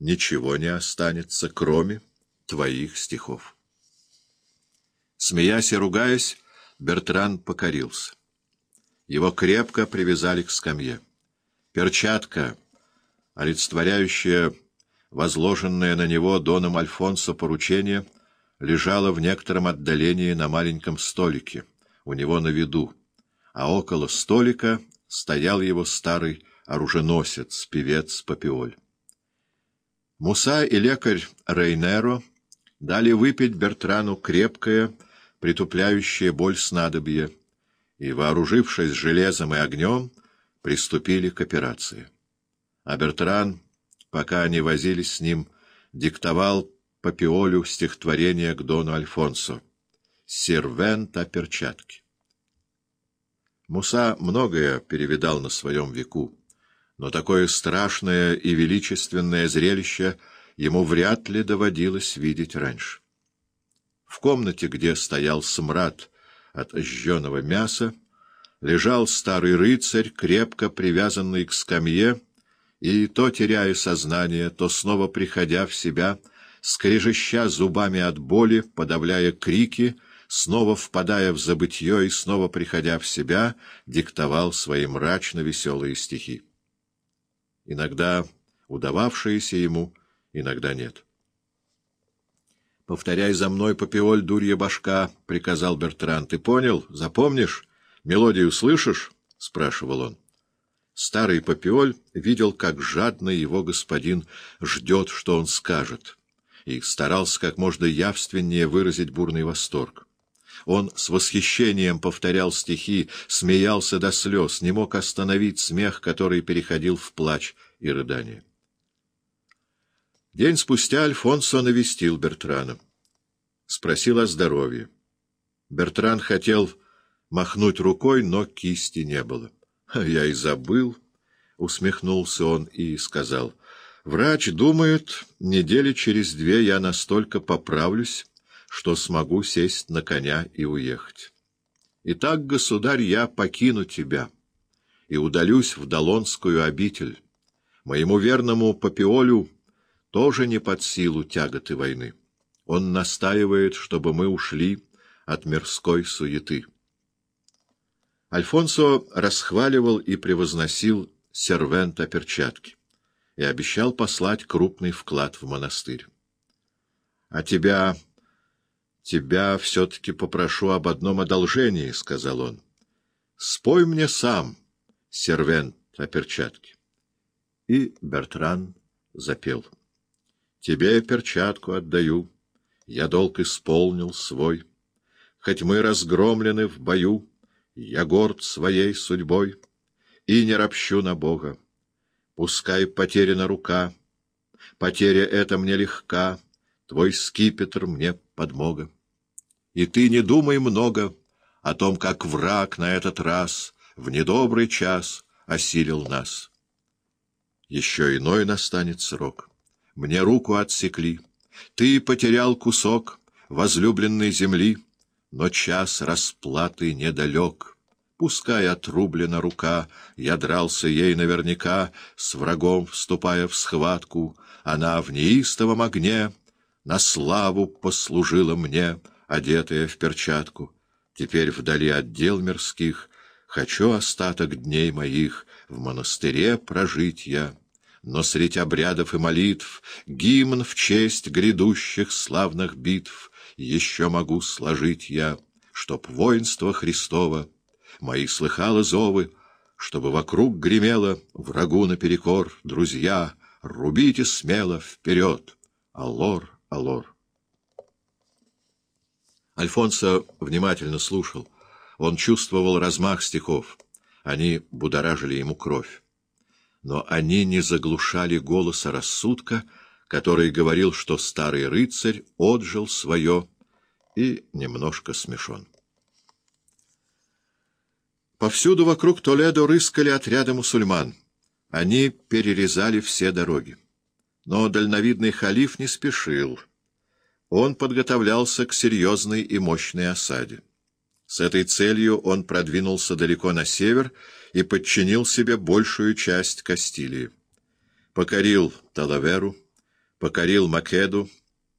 ничего не останется, кроме твоих стихов. Смеясь и ругаясь, Бертран покорился. Его крепко привязали к скамье. Перчатка, олицетворяющая возложенное на него доном Альфонсо поручение, лежала в некотором отдалении на маленьком столике, у него на виду, а около столика стоял его старый оруженосец, певец Папиоль. Муса и лекарь Рейнеро дали выпить Бертрану крепкое, притупляющее боль снадобье, и, вооружившись железом и огнем, приступили к операции. А Бертран, пока они возились с ним, диктовал Папиолю стихотворение к Дону Альфонсо «Сервент о перчатке». Муса многое перевидал на своем веку, но такое страшное и величественное зрелище ему вряд ли доводилось видеть раньше. В комнате, где стоял смрад от жженого мяса, лежал старый рыцарь, крепко привязанный к скамье, и то теряя сознание, то снова приходя в себя, скрежеща зубами от боли, подавляя крики, снова впадая в забытье и снова приходя в себя, диктовал свои мрачно-веселые стихи. Иногда удававшиеся ему, иногда нет. «Повторяй за мной, Папиоль, дурья башка», — приказал Бертран. «Ты понял? Запомнишь? Мелодию слышишь?» — спрашивал он. Старый Папиоль видел, как жадно его господин ждет, что он скажет, и старался как можно явственнее выразить бурный восторг. Он с восхищением повторял стихи, смеялся до слез, не мог остановить смех, который переходил в плач и рыдание. День спустя Альфонсо навестил Бертрана. Спросил о здоровье. Бертран хотел махнуть рукой, но кисти не было. — Я и забыл, — усмехнулся он и сказал. — Врач думает, недели через две я настолько поправлюсь, что смогу сесть на коня и уехать. Итак, государь, я покину тебя и удалюсь в Долонскую обитель. Моему верному Папиолю тоже не под силу тяготы войны. Он настаивает, чтобы мы ушли от мирской суеты. Альфонсо расхваливал и превозносил сервента перчатки и обещал послать крупный вклад в монастырь. — А тебя... тебя все-таки попрошу об одном одолжении, — сказал он. — Спой мне сам, сервент о перчатке. И Бертран запел. — Тебе перчатку отдаю, я долг исполнил свой. Хоть мы разгромлены в бою, я горд своей судьбой и не ропщу на Бога. Пускай потеряна рука, потеря эта мне легка, твой скипетр мне подмога. И ты не думай много о том, как враг на этот раз в недобрый час осилил нас. Еще иной настанет срок мне руку отсекли. Ты потерял кусок возлюбленной земли, но час расплаты недалек. Пускай отрублена рука, я дрался ей наверняка, с врагом вступая в схватку, она в неистовом огне на славу послужила мне, одетая в перчатку. Теперь вдали от дел мирских хочу остаток дней моих в монастыре прожить я но средь обрядов и молитв, гимн в честь грядущих славных битв, еще могу сложить я, чтоб воинство Христово, мои слыхало зовы, чтобы вокруг гремело врагу наперекор, друзья, рубите смело вперед, аллор, аллор. Альфонсо внимательно слушал. Он чувствовал размах стихов. Они будоражили ему кровь но они не заглушали голоса рассудка, который говорил, что старый рыцарь отжил свое и немножко смешон. Повсюду вокруг Толедо рыскали отряды мусульман. Они перерезали все дороги. Но дальновидный халиф не спешил. Он подготовлялся к серьезной и мощной осаде. С этой целью он продвинулся далеко на север и подчинил себе большую часть Кастилии. Покорил Талаверу, покорил Македу